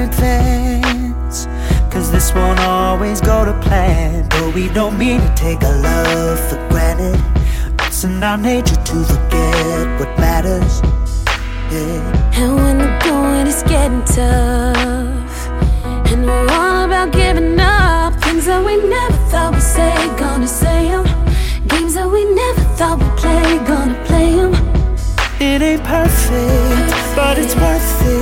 in advance. Cause this won't always go to plan. But we don't mean to take our love for granted. It's in our nature to forget what matters. Yeah. And when the going is getting tough, and we're all about giving up, things that we never thought we'd say, gonna say them. Games that we never thought we'd play, gonna play them. It ain't perfect, but it's worth it.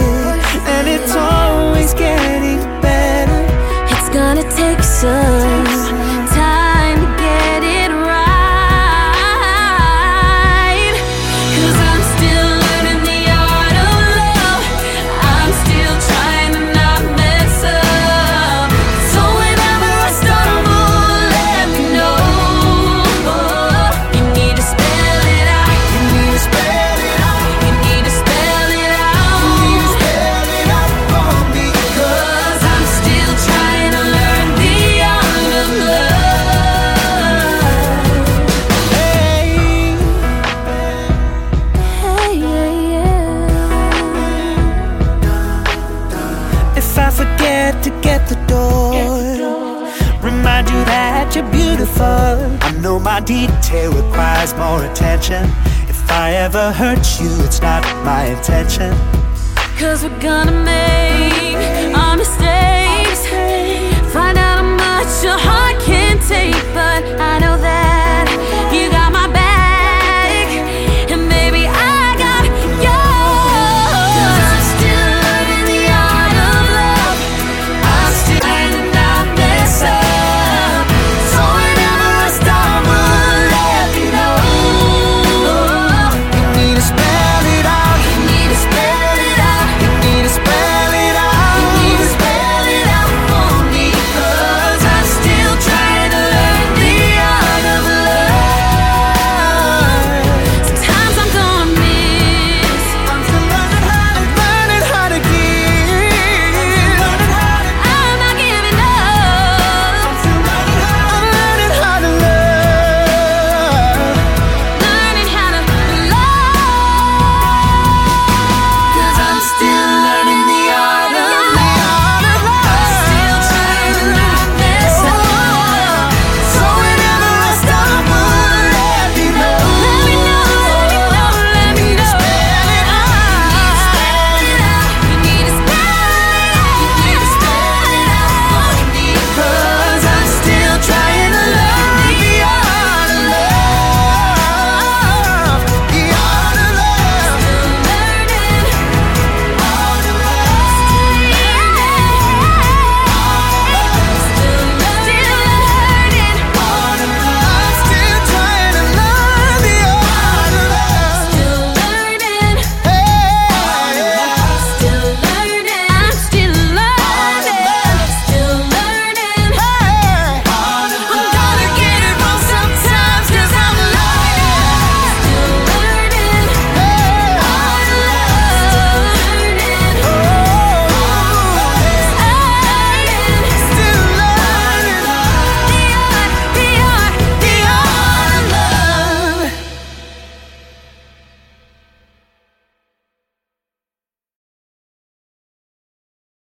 I forget to get the door, remind you that you're beautiful. I know my detail requires more attention. If I ever hurt you, it's not my intention. Cause we're gonna make